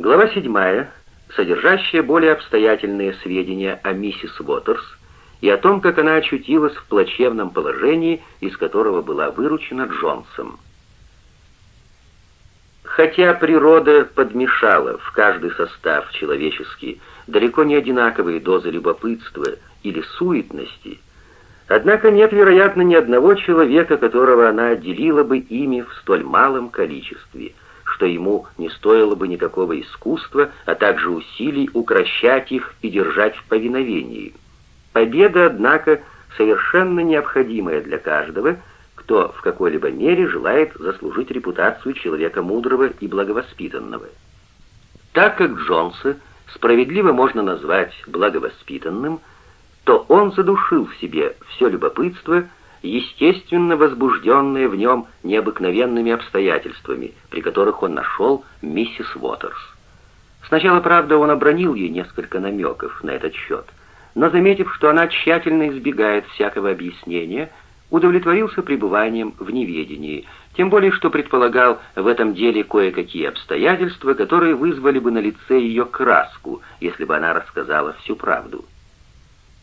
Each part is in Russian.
Глава 7, содержащая более обстоятельные сведения о миссис Уотерс и о том, как она очутилась в плачевном положении, из которого была выручена Джонсом. Хотя природа подмешала в каждый состав человеческий далеко не одинаковые дозы любопытства или суетности, однако нет, вероятно, ни одного человека, которого она отделила бы ими в столь малом количестве – что ему не стоило бы никакого искусства, а также усилий укращать их и держать в повиновении. Победа, однако, совершенно необходимая для каждого, кто в какой-либо мере желает заслужить репутацию человека мудрого и благовоспитанного. Так как Джонса справедливо можно назвать благовоспитанным, то он задушил в себе все любопытство, естественно возбужденное в нем необыкновенными обстоятельствами, при которых он нашел миссис Уотерс. Сначала, правда, он обронил ей несколько намеков на этот счет, но, заметив, что она тщательно избегает всякого объяснения, удовлетворился пребыванием в неведении, тем более что предполагал в этом деле кое-какие обстоятельства, которые вызвали бы на лице ее краску, если бы она рассказала всю правду.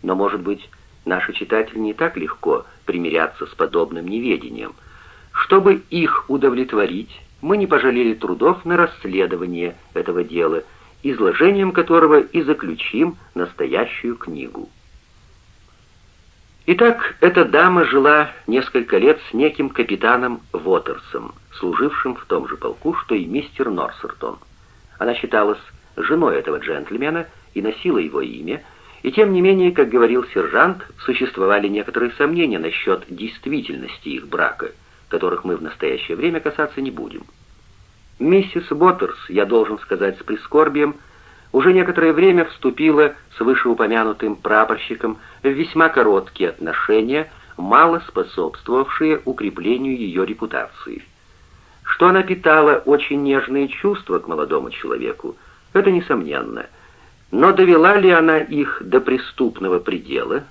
Но, может быть, Наши читатели не так легко примиряться с подобным неведением. Чтобы их удовлетворить, мы не пожалели трудов на расследование этого дела, изложением которого и заключим настоящую книгу. Итак, эта дама жила несколько лет с неким капитаном Вотерсом, служившим в том же полку, что и мистер Норсертон. Она считалась женой этого джентльмена и носила его имя, и тем не менее, как говорил сержант, существовали некоторые сомнения насчет действительности их брака, которых мы в настоящее время касаться не будем. Миссис Боттерс, я должен сказать с прискорбием, уже некоторое время вступила с вышеупомянутым прапорщиком в весьма короткие отношения, мало способствовавшие укреплению ее репутации. Что она питала очень нежные чувства к молодому человеку, это несомненно – но довела ли она их до преступного предела,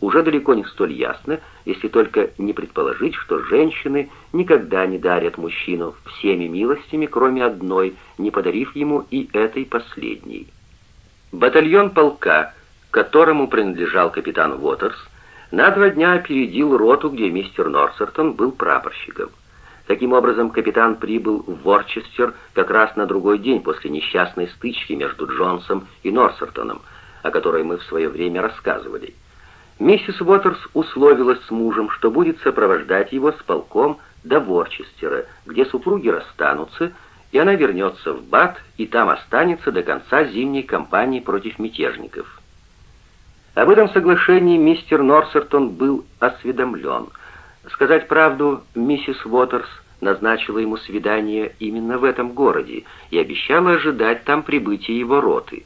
уже далеко не столь ясно, если только не предположить, что женщины никогда не дарят мужчину всеми милостями, кроме одной, не подарив ему и этой последней. Батальон полка, которому принадлежал капитан Уотерс, на два дня опередил роту, где мистер Норсертон был прапорщиком. Таким образом, капитан прибыл в Ворчестер как раз на другой день после несчастной стычки между Джонсом и Норсертоном, о которой мы в свое время рассказывали. Миссис Уотерс условилась с мужем, что будет сопровождать его с полком до Ворчестера, где супруги расстанутся, и она вернется в Бат и там останется до конца зимней кампании против мятежников. Об этом соглашении мистер Норсертон был осведомлен – Сказать правду, миссис Уотерс назначила ему свидание именно в этом городе и обещала ожидать там прибытия его роты.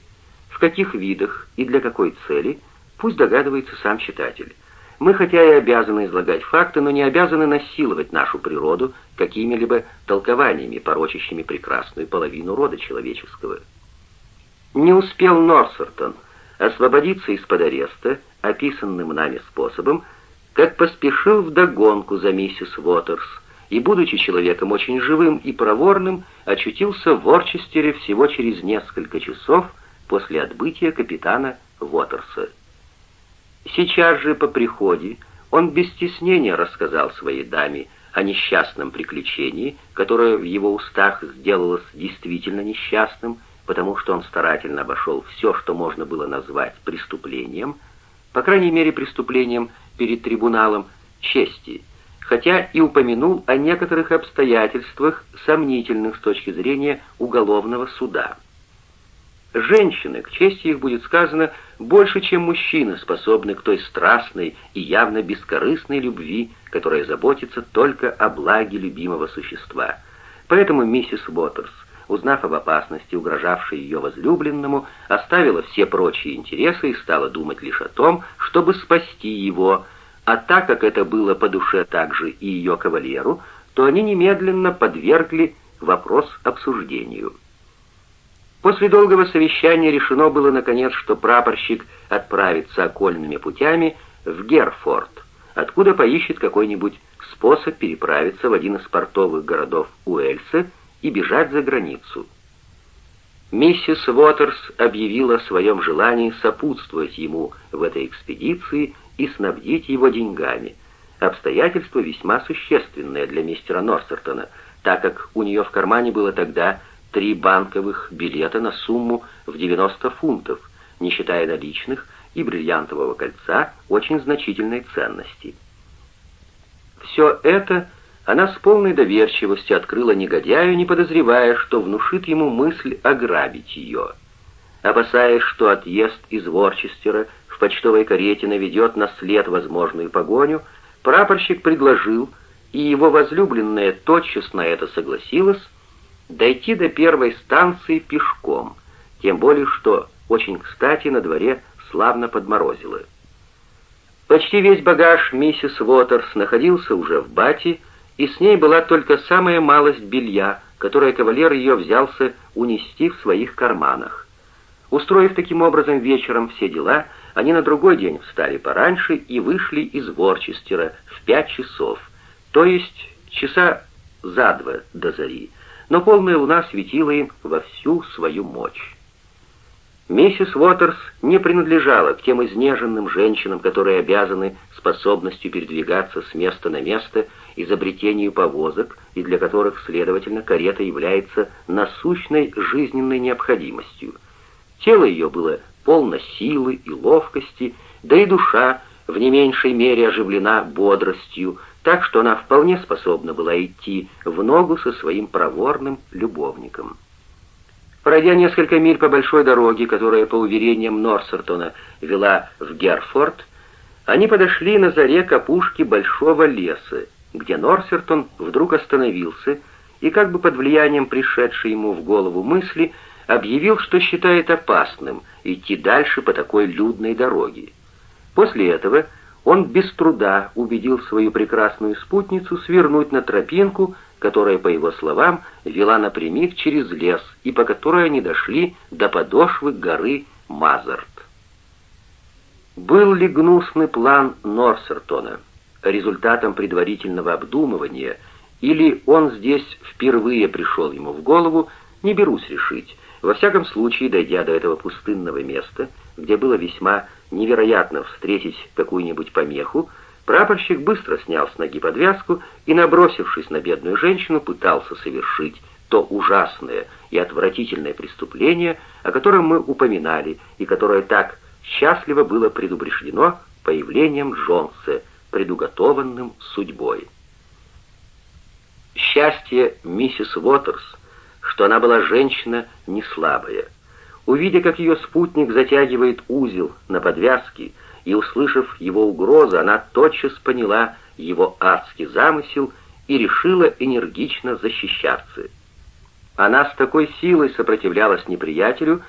В каких видах и для какой цели, пусть догадывается сам читатель. Мы хотя и обязаны излагать факты, но не обязаны насиловать нашу природу какими-либо толкованиями, порочащими прекрасную половину рода человеческого. Не успел Норсертон освободиться из-под ареста, описанным нами способом, как поспешил вдогонку за миссис Уотерс и, будучи человеком очень живым и проворным, очутился в Ворчестере всего через несколько часов после отбытия капитана Уотерса. Сейчас же по приходе он без стеснения рассказал своей даме о несчастном приключении, которое в его устах сделалось действительно несчастным, потому что он старательно обошел все, что можно было назвать преступлением, по крайней мере преступлением – перед трибуналом чести, хотя и упомянул о некоторых обстоятельствах, сомнительных с точки зрения уголовного суда. Женщины, к чести их будет сказано, больше, чем мужчины, способны к той страстной и явно бескорыстной любви, которая заботится только о благе любимого существа. Поэтому миссис Уотерс, узнав об опасности, угрожавшей ее возлюбленному, оставила все прочие интересы и стала думать лишь о том, чтобы спасти его, а так как это было по душе также и ее кавалеру, то они немедленно подвергли вопрос обсуждению. После долгого совещания решено было, наконец, что прапорщик отправится окольными путями в Герфорд, откуда поищет какой-нибудь способ переправиться в один из портовых городов Уэльса и бежать за границу. Миссис Уотерс объявила о своем желании сопутствовать ему в этой экспедиции и снабдить его деньгами. Обстоятельство весьма существенное для мистера Норсертона, так как у нее в кармане было тогда три банковых билета на сумму в 90 фунтов, не считая наличных, и бриллиантового кольца очень значительной ценности. Все это она с полной доверчивостью открыла негодяю, не подозревая, что внушит ему мысль ограбить ее. Опасаясь, что отъезд из Ворчестера в почтовой карете наведет на след возможную погоню, прапорщик предложил, и его возлюбленная тотчас на это согласилась, дойти до первой станции пешком, тем более что очень кстати на дворе славно подморозило. Почти весь багаж миссис Уотерс находился уже в бате, и с ней была только самая малость белья, которое кавалер ее взялся унести в своих карманах. Устроив таким образом вечером все дела, они на другой день встали пораньше и вышли из Ворчестера в пять часов, то есть часа за два до зари, но полная луна светила им во всю свою мощь. Миссис Уотерс не принадлежала к тем изнеженным женщинам, которые обязаны способностью передвигаться с места на место, изобретению повозок, и для которых, следовательно, карета является насущной жизненной необходимостью. Тело ее было полно силы и ловкости, да и душа в не меньшей мере оживлена бодростью, так что она вполне способна была идти в ногу со своим проворным любовником. Пройдя несколько миль по большой дороге, которая, по уверениям Норсертона, вела в Герфорд, они подошли на заре к опушке большого леса, где Норсертон вдруг остановился и, как бы под влиянием пришедшей ему в голову мысли, объявил, что считает опасным идти дальше по такой людной дороге. После этого он без труда убедил свою прекрасную спутницу свернуть на тропинку, которая, по его словам, вела напрямик через лес и по которой они дошли до подошвы горы Мазарт. Был ли гнусный план Норсертона результатом предварительного обдумывания, или он здесь впервые пришел ему в голову, не берусь решить. Во всяком случае, дойдя до этого пустынного места, где было весьма невероятно встретить какую-нибудь помеху, Прапорщик быстро снял с ноги подвязку и, набросившись на бедную женщину, пытался совершить то ужасное и отвратительное преступление, о котором мы упоминали, и которое так счастливо было предупреждено появлением Джонса, предуготованным судьбой. Счастье миссис Уотерс, что она была женщина не слабая. Увидя, как ее спутник затягивает узел на подвязке, и, услышав его угрозу, она тотчас поняла его адский замысел и решила энергично защищаться. Она с такой силой сопротивлялась неприятелю,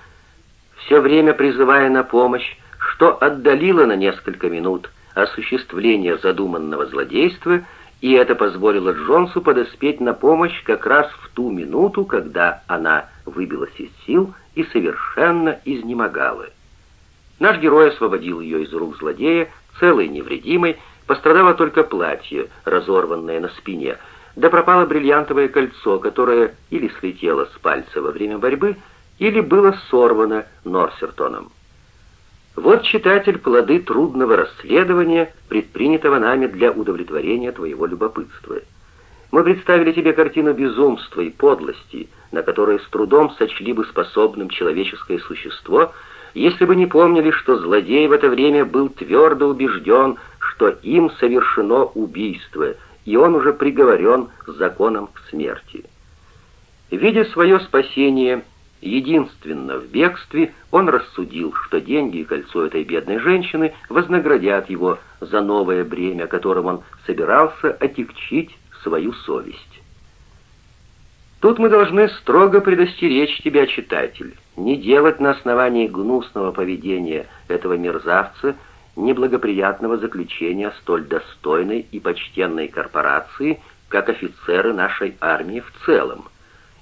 все время призывая на помощь, что отдалила на несколько минут осуществление задуманного злодейства, и это позволило Джонсу подоспеть на помощь как раз в ту минуту, когда она выбилась из сил и совершенно изнемогала. Наш герой освободил ее из рук злодея, целой невредимой, пострадало только платье, разорванное на спине, да пропало бриллиантовое кольцо, которое или слетело с пальца во время борьбы, или было сорвано Норсертоном. Вот, читатель, плоды трудного расследования, предпринятого нами для удовлетворения твоего любопытства. Мы представили тебе картину безумства и подлости, на которые с трудом сочли бы способным человеческое существо — если бы не помнили, что злодей в это время был твердо убежден, что им совершено убийство, и он уже приговорен законом к смерти. Видя свое спасение единственно в бегстве, он рассудил, что деньги и кольцо этой бедной женщины вознаградят его за новое бремя, которым он собирался отягчить свою совесть. Тут мы должны строго предостеречь тебя, читатель, не делать на основании гнусного поведения этого мерзавца неблагоприятного заключения столь достойной и почтенной корпорации, как офицеры нашей армии в целом.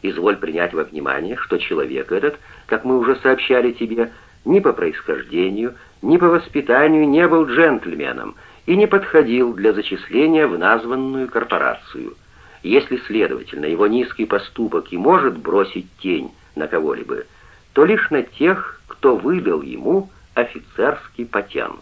Изволь принять во внимание, что человек этот, как мы уже сообщали тебе, ни по происхождению, ни по воспитанию не был джентльменом и не подходил для зачисления в названную корпорацию. Если, следовательно, его низкий поступок и может бросить тень на кого-либо, то лишь на тех, кто выдал ему офицерский патент.